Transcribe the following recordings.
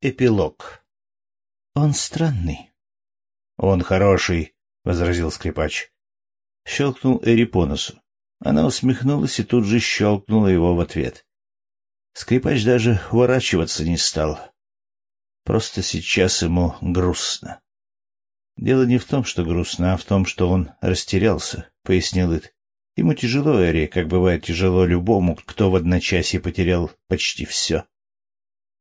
Эпилог. Он странный. Он хороший, возразил скрипач. Щелкнул Эри по носу. Она усмехнулась и тут же щелкнула его в ответ. Скрипач даже уворачиваться не стал. Просто сейчас ему грустно. Дело не в том, что грустно, а в том, что он растерялся, — пояснил Ит. Ему тяжело, Эри, как бывает тяжело любому, кто в одночасье потерял почти все. —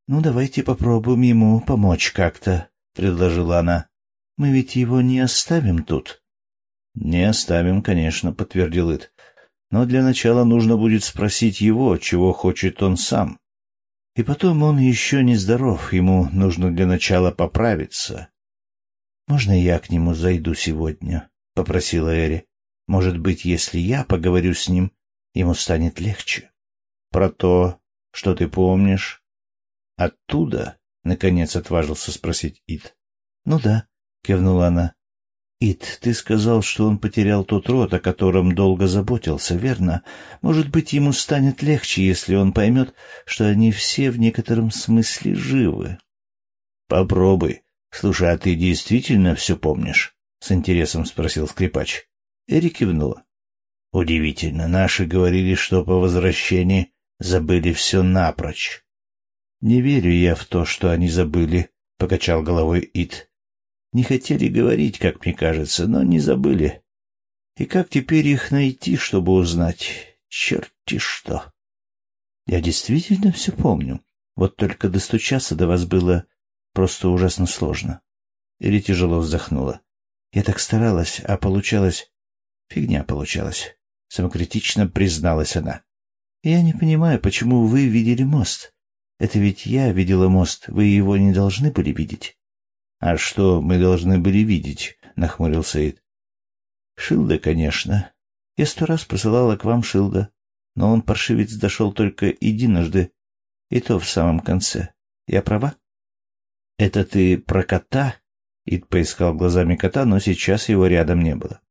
Ну, давайте попробуем ему помочь как-то, — предложила она. — Мы ведь его не оставим тут. — Не оставим, конечно, — подтвердил Ит. Но для начала нужно будет спросить его, чего хочет он сам. И потом он еще не здоров, ему нужно для начала поправиться. — Можно я к нему зайду сегодня? — попросила Эри. Может быть, если я поговорю с ним, ему станет легче. Про то, что ты помнишь? Оттуда, наконец, отважился спросить Ид. Ну да, кивнула она. Ид, ты сказал, что он потерял тот род, о котором долго заботился, верно? Может быть, ему станет легче, если он поймет, что они все в некотором смысле живы. Попробуй. Слушай, а ты действительно все помнишь? С интересом спросил скрипач. Эри кивнула. Удивительно, наши говорили, что по возвращении забыли все напрочь. Не верю я в то, что они забыли, покачал головой Ит. Не хотели говорить, как мне кажется, но не забыли. И как теперь их найти, чтобы узнать? Черти что! Я действительно все помню. Вот только достучаться до вас было просто ужасно сложно. Или тяжело вздохнула. Я так старалась, а получалось Фигня получалась. Самокритично призналась она. Я не понимаю, почему вы видели мост. Это ведь я видела мост, вы его не должны были видеть. А что мы должны были видеть? Нахмурился Ид. Шилда, конечно. Я сто раз посылала к вам Шилда, но он, паршивец, дошел только единожды, и то в самом конце. Я права? Это ты про кота? Ид поискал глазами кота, но сейчас его рядом не было.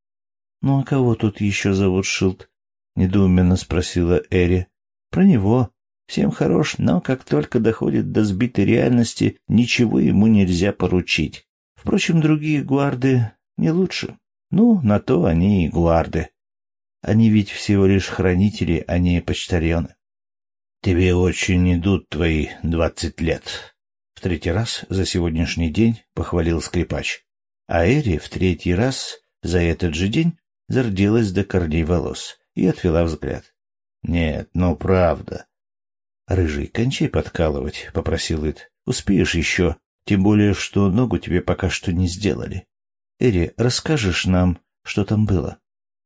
«Ну а кого тут еще зовут Шилд?» — недоуменно спросила Эри. «Про него. Всем хорош, но как только доходит до сбитой реальности, ничего ему нельзя поручить. Впрочем, другие гуарды не лучше. Ну, на то они и гуарды. Они ведь всего лишь хранители, а не почтальоны». «Тебе очень идут твои двадцать лет», — в третий раз за сегодняшний день похвалил скрипач. А Эри в третий раз за этот же день зарделась до корней волос и отвела взгляд. — Нет, ну правда. — Рыжий, кончай подкалывать, — попросил Ит. — Успеешь еще, тем более, что ногу тебе пока что не сделали. Эри, расскажешь нам, что там было?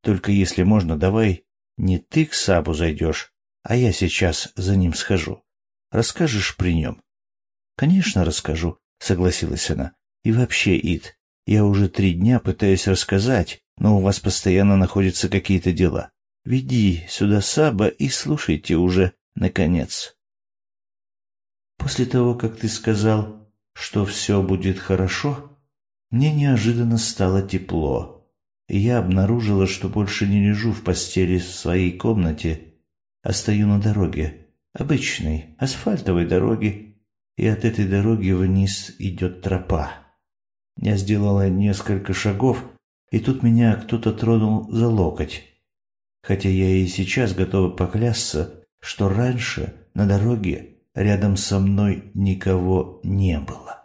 Только если можно, давай не ты к Сабу зайдешь, а я сейчас за ним схожу. Расскажешь при нем? — Конечно, расскажу, — согласилась она. — И вообще, Ит, я уже три дня пытаюсь рассказать, но у вас постоянно находятся какие-то дела. Веди сюда Саба и слушайте уже, наконец. После того, как ты сказал, что все будет хорошо, мне неожиданно стало тепло, я обнаружила, что больше не лежу в постели в своей комнате, а стою на дороге, обычной, асфальтовой дороге, и от этой дороги вниз идет тропа. Я сделала несколько шагов, и тут меня кто-то тронул за локоть. Хотя я и сейчас готова поклясться, что раньше на дороге рядом со мной никого не было.